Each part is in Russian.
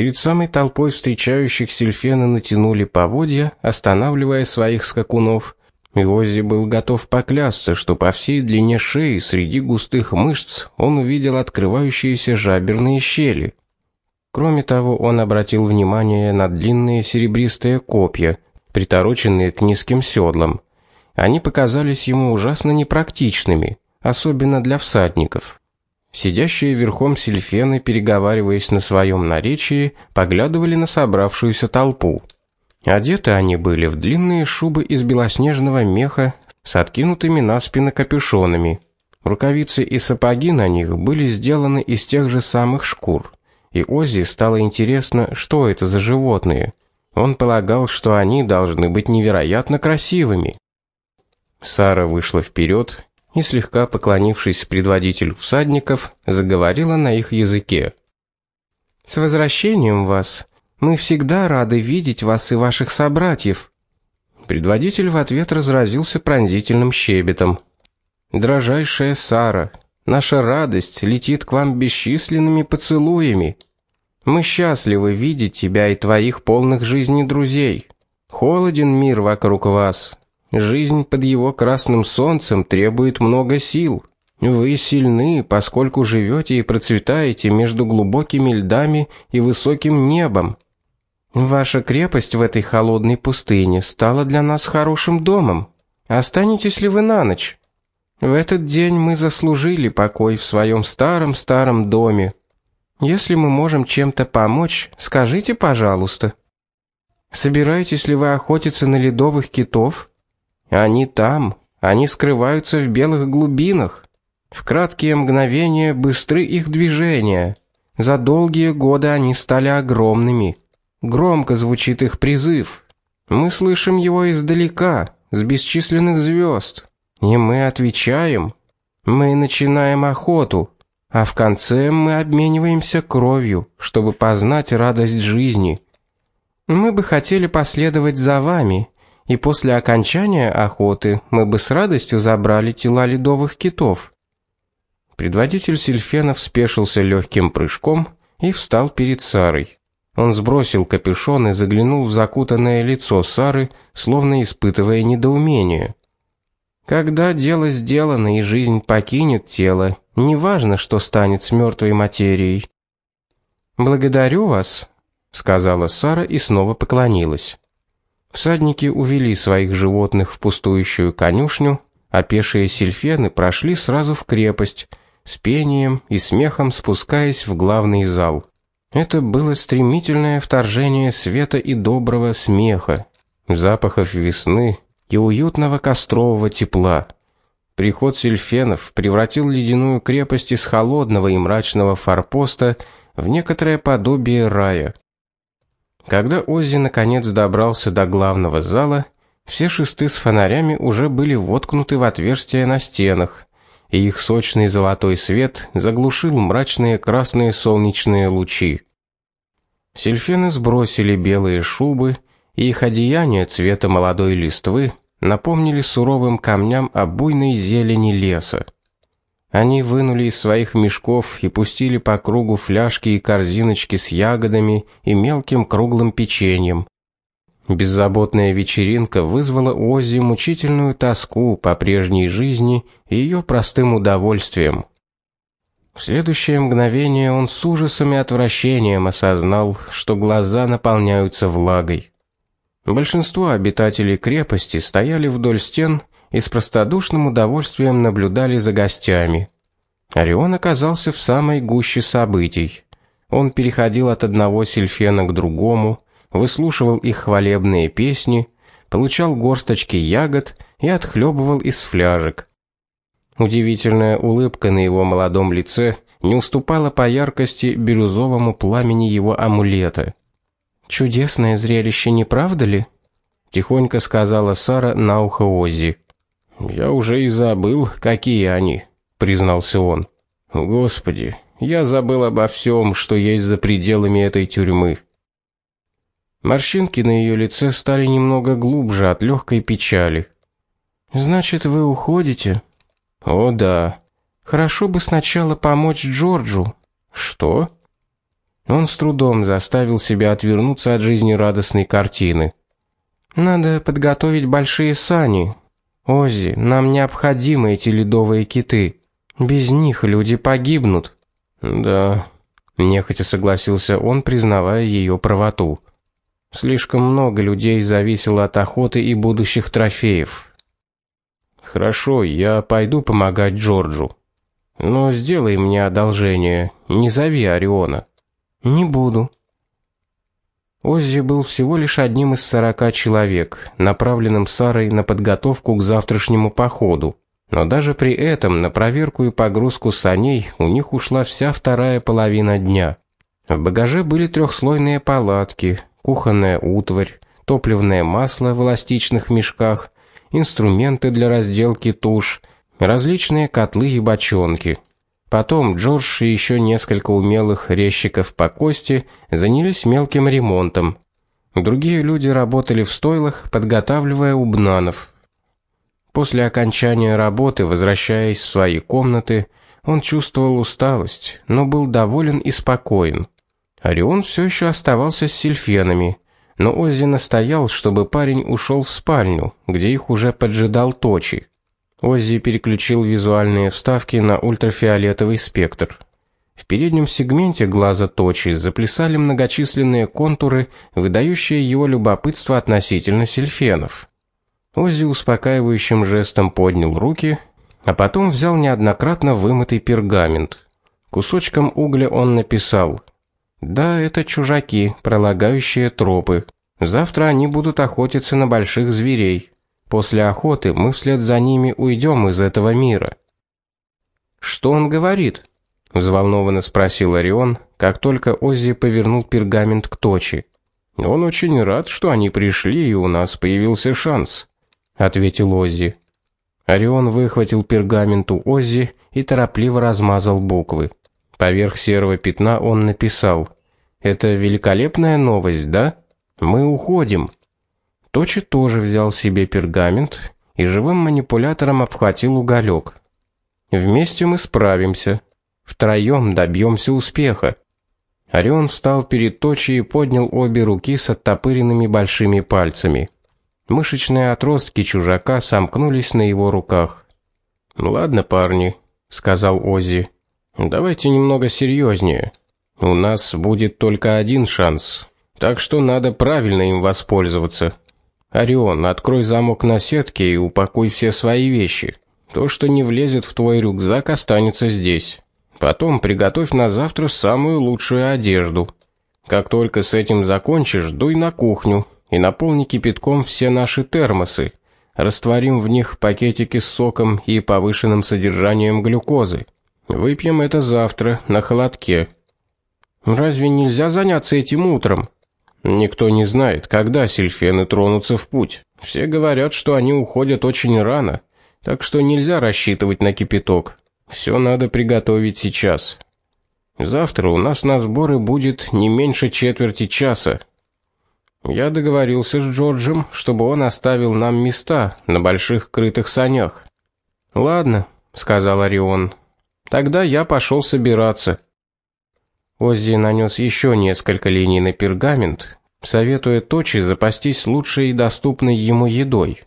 Перед самой толпой встречающих Сильфена натянули поводья, останавливая своих скакунов. И Оззи был готов поклясться, что по всей длине шеи среди густых мышц он увидел открывающиеся жаберные щели. Кроме того, он обратил внимание на длинные серебристые копья, притороченные к низким седлам. Они показались ему ужасно непрактичными, особенно для всадников. Сидящие верхом сельфены, переговариваясь на своем наречии, поглядывали на собравшуюся толпу. Одеты они были в длинные шубы из белоснежного меха с откинутыми на спины капюшонами. Рукавицы и сапоги на них были сделаны из тех же самых шкур. И Оззи стало интересно, что это за животные. Он полагал, что они должны быть невероятно красивыми. Сара вышла вперед и слегка поклонившись предводителю всадников, заговорила на их языке. С возвращением вас. Мы всегда рады видеть вас и ваших собратьев. Предводитель в ответ разразился пронзительным щебетом. Дрожайшая Сара, наша радость летит к вам бесчисленными поцелуями. Мы счастливы видеть тебя и твоих полных жизни друзей. Холоден мир вокруг вас, Жизнь под его красным солнцем требует много сил. Вы сильны, поскольку живете и процветаете между глубокими льдами и высоким небом. Ваша крепость в этой холодной пустыне стала для нас хорошим домом. Останетесь ли вы на ночь? В этот день мы заслужили покой в своем старом-старом доме. Если мы можем чем-то помочь, скажите, пожалуйста. Собираетесь ли вы охотиться на ледовых китов? Они там, они скрываются в белых глубинах. В краткие мгновения быстры их движения. За долгие годы они стали огромными. Громко звучит их призыв. Мы слышим его издалека, с бесчисленных звезд. И мы отвечаем. Мы начинаем охоту, а в конце мы обмениваемся кровью, чтобы познать радость жизни. Мы бы хотели последовать за вами и после окончания охоты мы бы с радостью забрали тела ледовых китов. Предводитель Сильфенов спешился легким прыжком и встал перед Сарой. Он сбросил капюшон и заглянул в закутанное лицо Сары, словно испытывая недоумение. Когда дело сделано и жизнь покинет тело, неважно, что станет с мертвой материей. Благодарю вас, сказала Сара и снова поклонилась. Всадники увели своих животных в пустующую конюшню, а пешие сельфены прошли сразу в крепость, с пением и смехом спускаясь в главный зал. Это было стремительное вторжение света и доброго смеха, запахов весны и уютного кострового тепла. Приход сельфенов превратил ледяную крепость из холодного и мрачного форпоста в некоторое подобие рая. Когда Оззи наконец добрался до главного зала, все шесты с фонарями уже были воткнуты в отверстия на стенах, и их сочный золотой свет заглушил мрачные красные солнечные лучи. Сельфены сбросили белые шубы, и их одеяния цвета молодой листвы напомнили суровым камням о буйной зелени леса. Они вынули из своих мешков и пустили по кругу фляжки и корзиночки с ягодами и мелким круглым печеньем. Беззаботная вечеринка вызвала у Оззи мучительную тоску по прежней жизни и ее простым удовольствиям. В следующее мгновение он с ужасом и отвращением осознал, что глаза наполняются влагой. Большинство обитателей крепости стояли вдоль стен и с простодушным удовольствием наблюдали за гостями. Орион оказался в самой гуще событий. Он переходил от одного сельфена к другому, выслушивал их хвалебные песни, получал горсточки ягод и отхлебывал из фляжек. Удивительная улыбка на его молодом лице не уступала по яркости бирюзовому пламени его амулета. Чудесное зрелище, не правда ли? тихонько сказала Сара на ухо Оззи. Я уже и забыл, какие они, признался он. Господи, я забыл обо всем, что есть за пределами этой тюрьмы. Морщинки на ее лице стали немного глубже от легкой печали. Значит, вы уходите? О, да. Хорошо бы сначала помочь Джорджу. Что? Он с трудом заставил себя отвернуться от жизнерадостной картины. Надо подготовить большие сани. Оззи, нам необходимы эти ледовые киты. Без них люди погибнут. Да, нехотя согласился он, признавая ее правоту. Слишком много людей зависело от охоты и будущих трофеев. Хорошо, я пойду помогать Джорджу. Но сделай мне одолжение, не зови Ориона. Не буду. Оззи был всего лишь одним из сорока человек, направленным Сарой на подготовку к завтрашнему походу. Но даже при этом на проверку и погрузку саней у них ушла вся вторая половина дня. В багаже были трехслойные палатки, кухонная утварь, топливное масло в эластичных мешках, инструменты для разделки туш, различные котлы и бочонки. Потом Джордж и еще несколько умелых резчиков по кости занялись мелким ремонтом. Другие люди работали в стойлах, подготавливая убнанов. После окончания работы, возвращаясь в свои комнаты, он чувствовал усталость, но был доволен и спокоен. Орион все еще оставался с сильфенами, но Оззи настоял, чтобы парень ушел в спальню, где их уже поджидал Точи. Оззи переключил визуальные вставки на ультрафиолетовый спектр. В переднем сегменте глаза Точи заплясали многочисленные контуры, выдающие его любопытство относительно сильфенов. Оззи успокаивающим жестом поднял руки, а потом взял неоднократно вымытый пергамент. Кусочком угля он написал: "Да, это чужаки, пролагающие тропы. Завтра они будут охотиться на больших зверей. После охоты мы вслед за ними уйдем из этого мира. Что он говорит? взволнованно спросил Орион, как только Оззи повернул пергамент к Точи. Он очень рад, что они пришли и у нас появился шанс, ответил Оззи. Орион выхватил пергамент у Оззи и торопливо размазал буквы. Поверх серого пятна он написал: "Это великолепная новость, да? Мы уходим". Точи тоже взял себе пергамент и живым манипулятором обхватил уголек. Вместе мы справимся. Втроем добьемся успеха. Орион встал перед Точи и поднял обе руки с оттопыренными большими пальцами. Мышечные отростки чужака сомкнулись на его руках. "Ну ладно, парни", сказал Оззи. "Давайте немного серьезнее. У нас будет только один шанс, так что надо правильно им воспользоваться". Орион, открой замок на сетке и упакуй все свои вещи. То, что не влезет в твой рюкзак, останется здесь. Потом приготовь на завтра самую лучшую одежду. Как только с этим закончишь, дуй на кухню и наполни кипятком все наши термосы. Растворим в них пакетики с соком и повышенным содержанием глюкозы. Выпьем это завтра на холодке. Разве нельзя заняться этим утром? Никто не знает, когда сильфены тронутся в путь. Все говорят, что они уходят очень рано, так что нельзя рассчитывать на кипяток. Все надо приготовить сейчас. Завтра у нас на сборы будет не меньше четверти часа. Я договорился с Джорджем, чтобы он оставил нам места на больших крытых санях. Ладно, сказал Орион. Тогда я пошел собираться. Оззи нанес еще несколько линий на пергамент, советуя Точи запастись лучшей и доступной ему едой.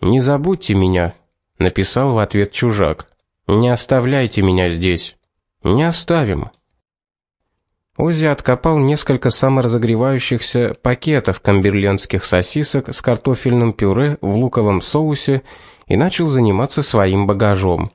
Не забудьте меня, написал в ответ чужак. Не оставляйте меня здесь. Не оставим. Оззи откопал несколько саморазогревающихся пакетов камберлендских сосисок с картофельным пюре в луковом соусе и начал заниматься своим багажом.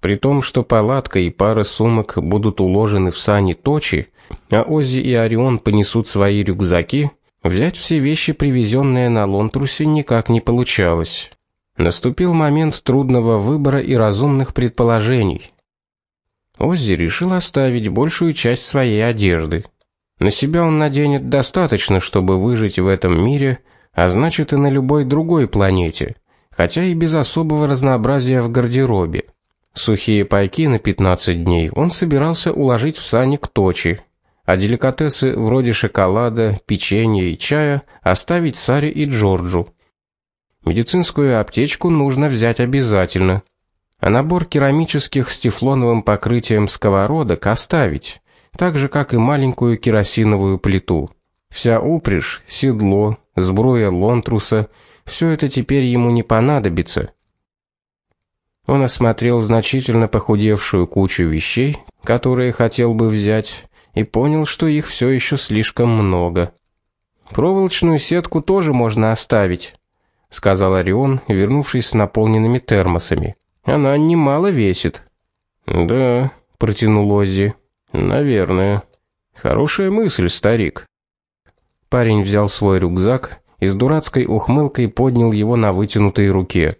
При том, что палатка и пара сумок будут уложены в сани Точи, а Оззи и Орион понесут свои рюкзаки, взять все вещи, привезенные на Лонтрусе, никак не получалось. Наступил момент трудного выбора и разумных предположений. Оззи решил оставить большую часть своей одежды. На себя он наденет достаточно, чтобы выжить в этом мире, а значит и на любой другой планете, хотя и без особого разнообразия в гардеробе. Сухие пайки на 15 дней он собирался уложить в сани к Точи, а деликатесы вроде шоколада, печенья и чая оставить Саре и Джорджу. Медицинскую аптечку нужно взять обязательно. А набор керамических с тефлоновым покрытием сковородок оставить. так же как и маленькую керосиновую плиту. Вся упряжь, седло, сбруя лонтруса все это теперь ему не понадобится. Он осмотрел значительно похудевшую кучу вещей, которые хотел бы взять, и понял, что их все еще слишком много. Проволочную сетку тоже можно оставить, сказал Орион, вернувшись с наполненными термосами. Она немало весит. Да, протянул Оззи. Наверное. Хорошая мысль, старик. Парень взял свой рюкзак и с дурацкой ухмылкой поднял его на вытянутой руке.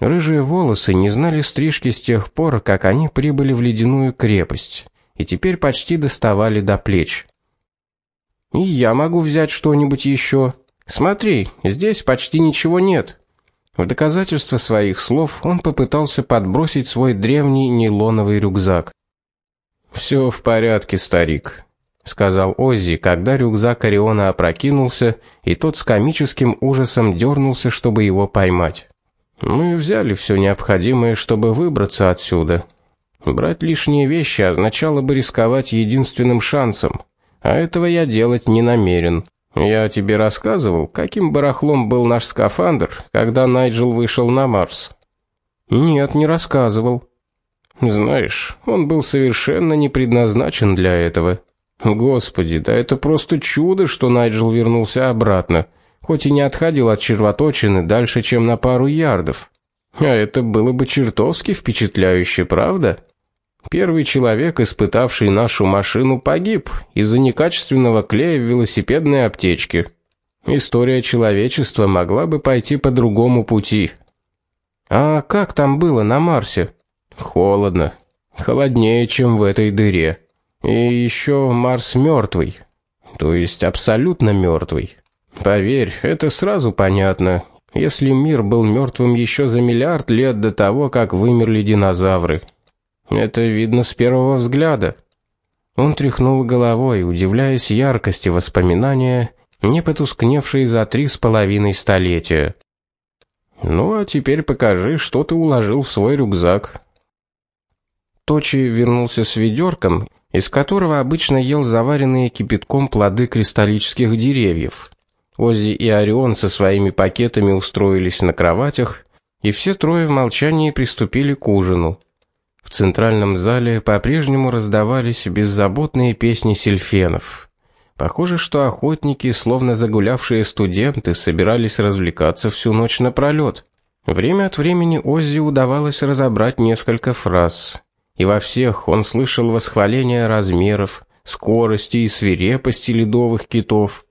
Рыжие волосы не знали стрижки с тех пор, как они прибыли в ледяную крепость, и теперь почти доставали до плеч. И я могу взять что-нибудь еще. Смотри, здесь почти ничего нет. В доказательство своих слов он попытался подбросить свой древний нейлоновый рюкзак. Все в порядке, старик, сказал Оззи, когда рюкзак Ориона опрокинулся, и тот с комическим ужасом дернулся, чтобы его поймать. Мы взяли все необходимое, чтобы выбраться отсюда. Брать лишние вещи означало бы рисковать единственным шансом, а этого я делать не намерен. Я тебе рассказывал, каким барахлом был наш скафандр, когда Найджел вышел на Марс. Нет, не рассказывал. Знаешь, он был совершенно не предназначен для этого. Господи, да это просто чудо, что Найджел вернулся обратно, хоть и не отходил от червоточины дальше, чем на пару ярдов. А это было бы чертовски впечатляюще, правда? Первый человек, испытавший нашу машину, погиб из-за некачественного клея в велосипедной аптечке. История человечества могла бы пойти по другому пути. А как там было на Марсе? Холодно. Холоднее, чем в этой дыре. И еще Марс мертвый, то есть абсолютно мертвый. Поверь, это сразу понятно. Если мир был мертвым еще за миллиард лет до того, как вымерли динозавры. Это видно с первого взгляда. Он тряхнул головой, удивляясь яркости воспоминания, не потускневшей за три с половиной столетия. Ну а теперь покажи, что ты уложил в свой рюкзак. Точи вернулся с ведерком из которого обычно ел заваренные кипятком плоды кристаллических деревьев. Оззи и Орион со своими пакетами устроились на кроватях, и все трое в молчании приступили к ужину. В центральном зале по-прежнему раздавались беззаботные песни сельфенов. Похоже, что охотники, словно загулявшие студенты, собирались развлекаться всю ночь напролёт. Время от времени Оззи удавалось разобрать несколько фраз и во всех он слышал восхваления размеров, скорости и свирепости ледовых китов.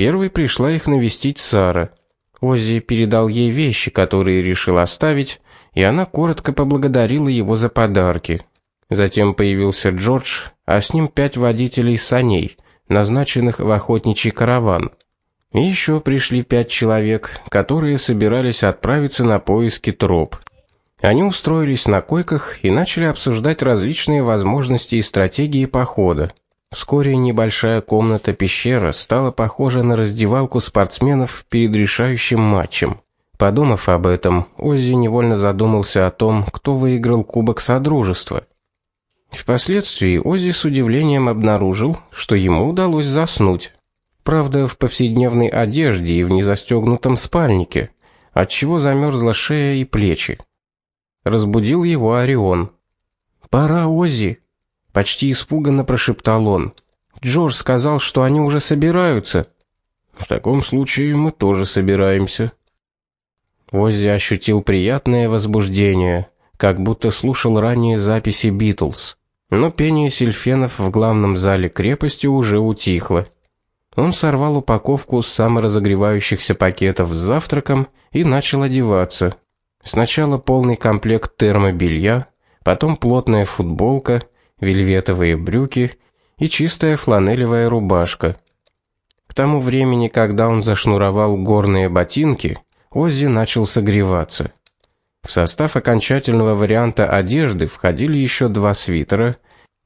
Первой пришла их навестить Сара. Оззи передал ей вещи, которые решил оставить, и она коротко поблагодарила его за подарки. Затем появился Джордж, а с ним пять водителей саней, назначенных в охотничий караван. И еще пришли пять человек, которые собирались отправиться на поиски троп. Они устроились на койках и начали обсуждать различные возможности и стратегии похода. Вскоре небольшая комната-пещера стала похожа на раздевалку спортсменов перед решающим матчем. Подумав об этом, Оззи невольно задумался о том, кто выиграл Кубок Содружества. Впоследствии Оззи с удивлением обнаружил, что ему удалось заснуть. Правда, в повседневной одежде и в незастегнутом спальнике, отчего замерзла шея и плечи. Разбудил его Орион. "Пора, Оззи", почти испуганно прошептал он. "Джордж сказал, что они уже собираются". "В таком случае мы тоже собираемся". Оззи ощутил приятное возбуждение, как будто слушал ранние записи Битлз. Но пение сильфенов в главном зале крепости уже утихло. Он сорвал упаковку с саморазогревающихся пакетов с завтраком и начал одеваться. Сначала полный комплект термобелья, потом плотная футболка, вельветовые брюки и чистая фланелевая рубашка. К тому времени, когда он зашнуровал горные ботинки, Оззи начал согреваться. В состав окончательного варианта одежды входили еще два свитера,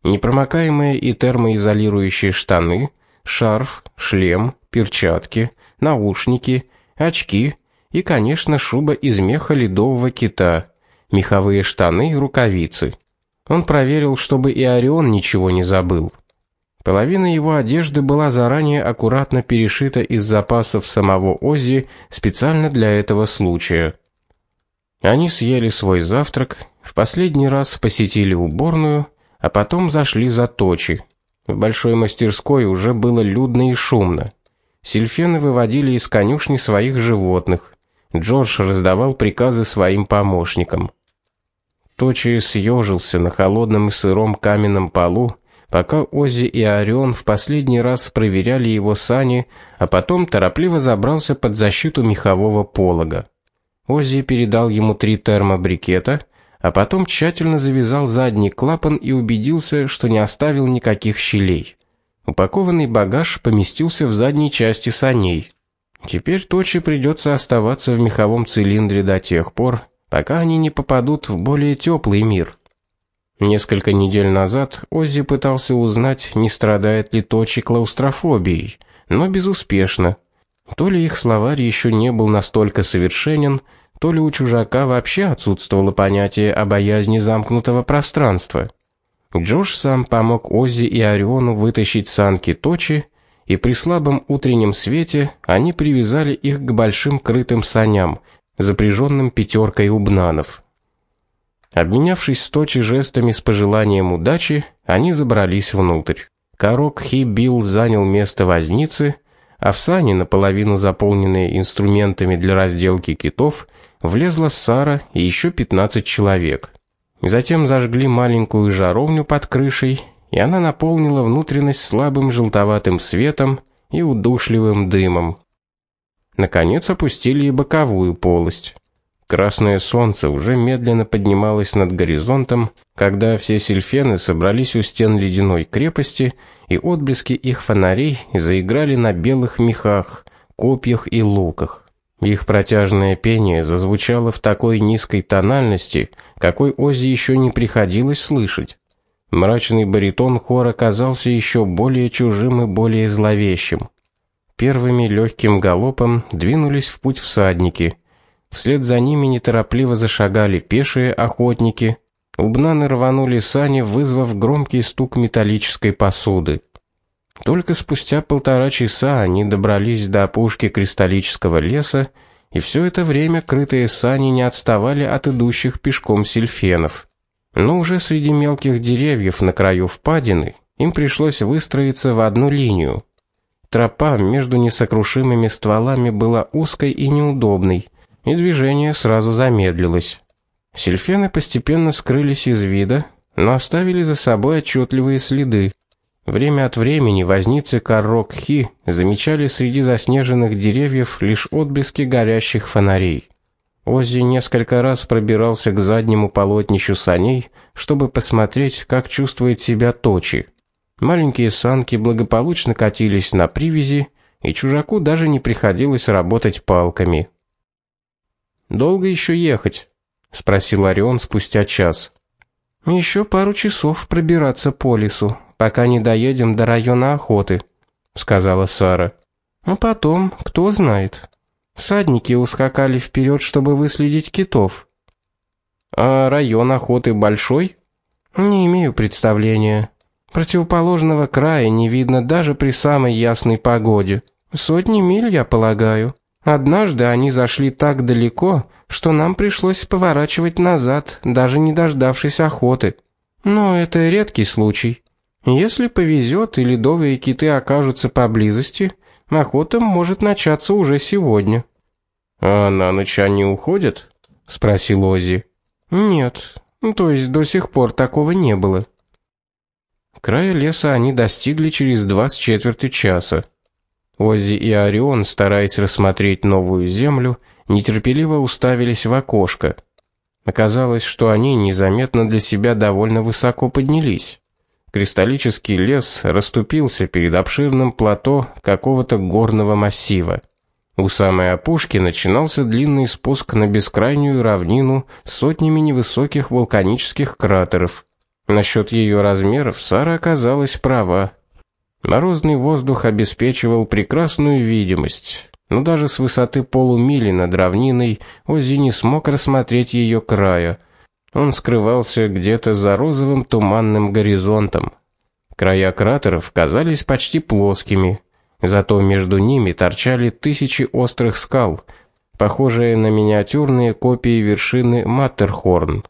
непромокаемые и термоизолирующие штаны, шарф, шлем, перчатки, наушники, очки и, конечно, шуба из меха ледового кита, меховые штаны и рукавицы. Он проверил, чтобы и Орион ничего не забыл. Половина его одежды была заранее аккуратно перешита из запасов самого Оззи специально для этого случая. Они съели свой завтрак, в последний раз посетили уборную, а потом зашли за точи. В большой мастерской уже было людно и шумно. Сильфены выводили из конюшни своих животных. Джордж раздавал приказы своим помощникам. Точи съежился на холодном и сыром каменном полу, пока Ози и Орион в последний раз проверяли его сани, а потом торопливо забрался под защиту мехового полога. Ози передал ему три термобрикета, а потом тщательно завязал задний клапан и убедился, что не оставил никаких щелей. Упакованный багаж поместился в задней части саней. Теперь Точи придется оставаться в меховом цилиндре до тех пор, пока они не попадут в более теплый мир. Несколько недель назад Оззи пытался узнать, не страдает ли Точи клаустрофобией, но безуспешно. То ли их словарь еще не был настолько совершенен, то ли у чужака вообще отсутствовало понятие о боязни замкнутого пространства. Джош сам помог Оззи и Ориону вытащить санки Точи, и при слабом утреннем свете они привязали их к большим крытым саням, запряженным пятеркой убнанов. Обменявшись с Точи жестами с пожеланием удачи, они забрались внутрь. Корок Хибил занял место возницы, а в сани, наполовину заполненные инструментами для разделки китов, влезла Сара и еще 15 человек. Затем зажгли маленькую жаровню под крышей, и она наполнила внутренность слабым желтоватым светом и удушливым дымом. Наконец опустили и боковую полость. Красное солнце уже медленно поднималось над горизонтом, когда все сильфены собрались у стен ледяной крепости, и отблески их фонарей заиграли на белых мехах, копьях и луках. Их протяжное пение зазвучало в такой низкой тональности, какой Ози еще не приходилось слышать. Мрачный баритон хора казался еще более чужим и более зловещим. Первыми легким галопом двинулись в путь всадники. Вслед за ними неторопливо зашагали пешие охотники. Убнаны рванули сани, вызвав громкий стук металлической посуды. Только спустя полтора часа они добрались до опушки кристаллического леса, и все это время крытые сани не отставали от идущих пешком сильфенов. Но уже среди мелких деревьев на краю впадины им пришлось выстроиться в одну линию. Тропа между несокрушимыми стволами была узкой и неудобной, и движение сразу замедлилось. Сильфены постепенно скрылись из вида, но оставили за собой отчетливые следы. Время от времени возницы Каррок-Хи замечали среди заснеженных деревьев лишь отблески горящих фонарей. Оззи несколько раз пробирался к заднему полотнищу саней, чтобы посмотреть, как чувствует себя Точи. Маленькие санки благополучно катились на привязи, и чужаку даже не приходилось работать палками. Долго еще ехать? спросил Орион спустя час. Еще пару часов пробираться по лесу, пока не доедем до района охоты, сказала Сара. А потом, кто знает. Всадники ускакали вперед, чтобы выследить китов. А район охоты большой? Не имею представления. Противоположного края не видно даже при самой ясной погоде. Сотни миль, я полагаю. Однажды они зашли так далеко, что нам пришлось поворачивать назад, даже не дождавшись охоты. Но это редкий случай. Если повезет и ледовые киты окажутся поблизости, охота может начаться уже сегодня. А на ночь они уходят? спросил Ози. Нет, то есть до сих пор такого не было. Края леса они достигли через два с четверти часа. Оззи и Орион, стараясь рассмотреть новую землю, нетерпеливо уставились в окошко. Оказалось, что они незаметно для себя довольно высоко поднялись. Кристаллический лес расступился перед обширным плато какого-то горного массива. У самой опушки начинался длинный спуск на бескрайнюю равнину с сотнями невысоких вулканических кратеров. Насчет ее размеров Сара оказалась права. Морозный воздух обеспечивал прекрасную видимость, но даже с высоты полумили над равниной Оззи не смог рассмотреть ее края. Он скрывался где-то за розовым туманным горизонтом. Края кратеров казались почти плоскими, зато между ними торчали тысячи острых скал, похожие на миниатюрные копии вершины Маттерхорн.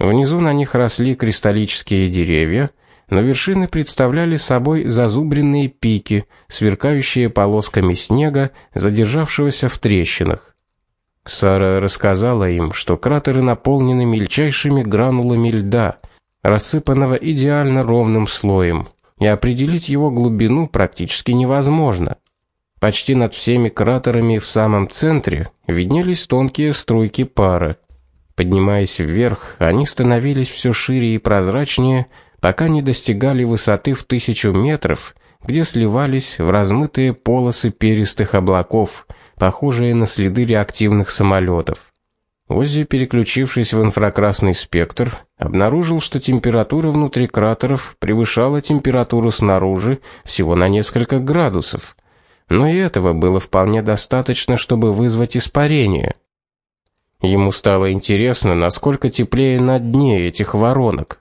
Внизу на них росли кристаллические деревья, но вершины представляли собой зазубренные пики, сверкающие полосками снега, задержавшегося в трещинах. Сара рассказала им, что кратеры наполнены мельчайшими гранулами льда, рассыпанного идеально ровным слоем, и определить его глубину практически невозможно. Почти над всеми кратерами в самом центре виднелись тонкие струйки пара. Поднимаясь вверх, они становились все шире и прозрачнее, пока не достигали высоты в тысячу метров, где сливались в размытые полосы перистых облаков, похожие на следы реактивных самолетов. Оззи, переключившись в инфракрасный спектр, обнаружил, что температура внутри кратеров превышала температуру снаружи всего на несколько градусов. Но и этого было вполне достаточно, чтобы вызвать испарение. Ему стало интересно, насколько теплее на дне этих воронок.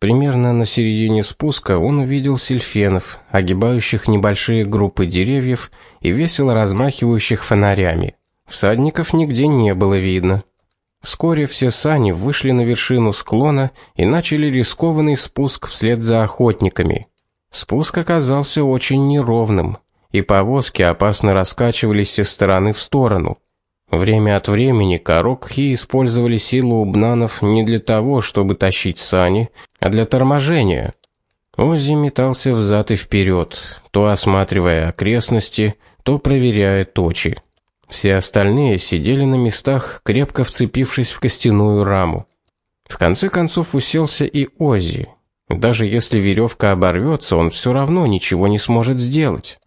Примерно на середине спуска он увидел сельфенов, огибающих небольшие группы деревьев и весело размахивающих фонарями. Всадников нигде не было видно. Вскоре все сани вышли на вершину склона и начали рискованный спуск вслед за охотниками. Спуск оказался очень неровным, и повозки опасно раскачивались из стороны в сторону. Время от времени корокхи использовали силу убнанов не для того, чтобы тащить сани, а для торможения. Оззи метался взад и вперед, то осматривая окрестности, то проверяя точи. Все остальные сидели на местах, крепко вцепившись в костяную раму. В конце концов уселся и Оззи. Даже если веревка оборвется, он все равно ничего не сможет сделать.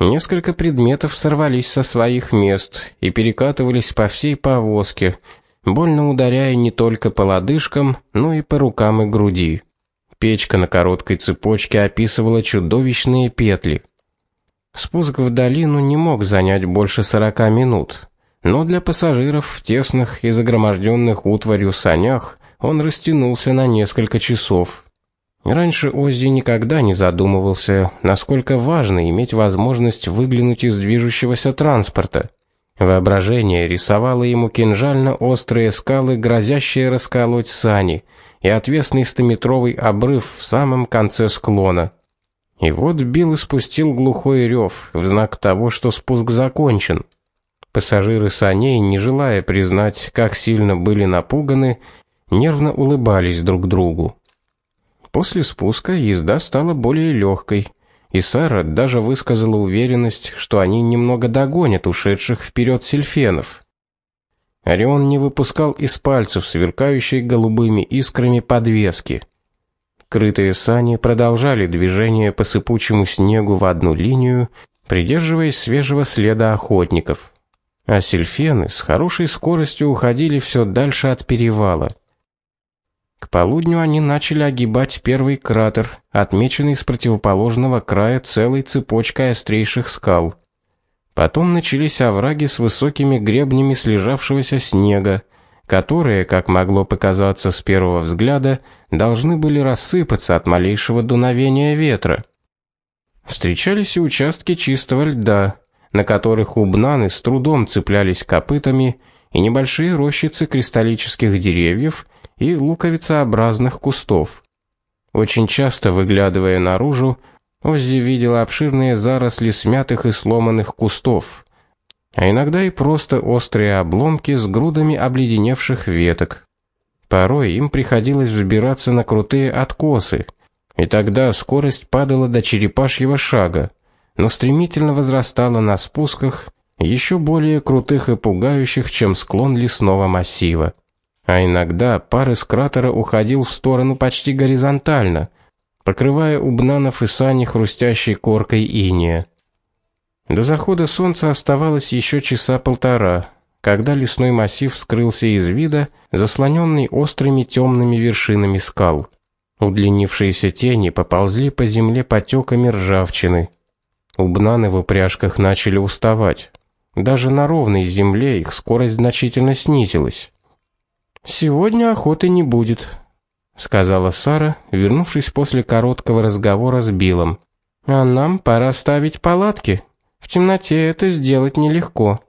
Несколько предметов сорвались со своих мест и перекатывались по всей повозке, больно ударяя не только по лодыжкам, но и по рукам и груди. Печка на короткой цепочке описывала чудовищные петли. Спуск в долину не мог занять больше сорока минут, но для пассажиров в тесных и загроможденных утварью санях он растянулся на несколько часов. Раньше Оззи никогда не задумывался, насколько важно иметь возможность выглянуть из движущегося транспорта. Воображение рисовало ему кинжально острые скалы, грозящие расколоть сани, и отвесный стометровый обрыв в самом конце склона. И вот Билл испустил глухой рев в знак того, что спуск закончен. Пассажиры саней, не желая признать, как сильно были напуганы, нервно улыбались друг другу. После спуска езда стала более легкой, и Сара даже высказала уверенность, что они немного догонят ушедших вперед сельфенов. Орион не выпускал из пальцев сверкающей голубыми искрами подвески. Крытые сани продолжали движение по сыпучему снегу в одну линию, придерживаясь свежего следа охотников. А сельфены с хорошей скоростью уходили все дальше от перевала. К полудню они начали огибать первый кратер, отмеченный с противоположного края целой цепочкой острейших скал. Потом начались овраги с высокими гребнями слежавшегося снега, которые, как могло показаться с первого взгляда, должны были рассыпаться от малейшего дуновения ветра. Встречались и участки чистого льда, на которых убнаны с трудом цеплялись копытами, и небольшие рощицы кристаллических деревьев, и луковицеобразных кустов. Очень часто выглядывая наружу, Оззи видел обширные заросли смятых и сломанных кустов, а иногда и просто острые обломки с грудами обледеневших веток. Порой им приходилось взбираться на крутые откосы, и тогда скорость падала до черепашьего шага, но стремительно возрастала на спусках, еще более крутых и пугающих, чем склон лесного массива а иногда пар из кратера уходил в сторону почти горизонтально, покрывая убнанов и сани хрустящей коркой иния. До захода солнца оставалось еще часа полтора, когда лесной массив скрылся из вида, заслоненный острыми темными вершинами скал. Удлинившиеся тени поползли по земле потеками ржавчины. Убнаны в упряжках начали уставать. Даже на ровной земле их скорость значительно снизилась. Сегодня охоты не будет, сказала Сара, вернувшись после короткого разговора с Биллом. А нам пора ставить палатки. В темноте это сделать нелегко.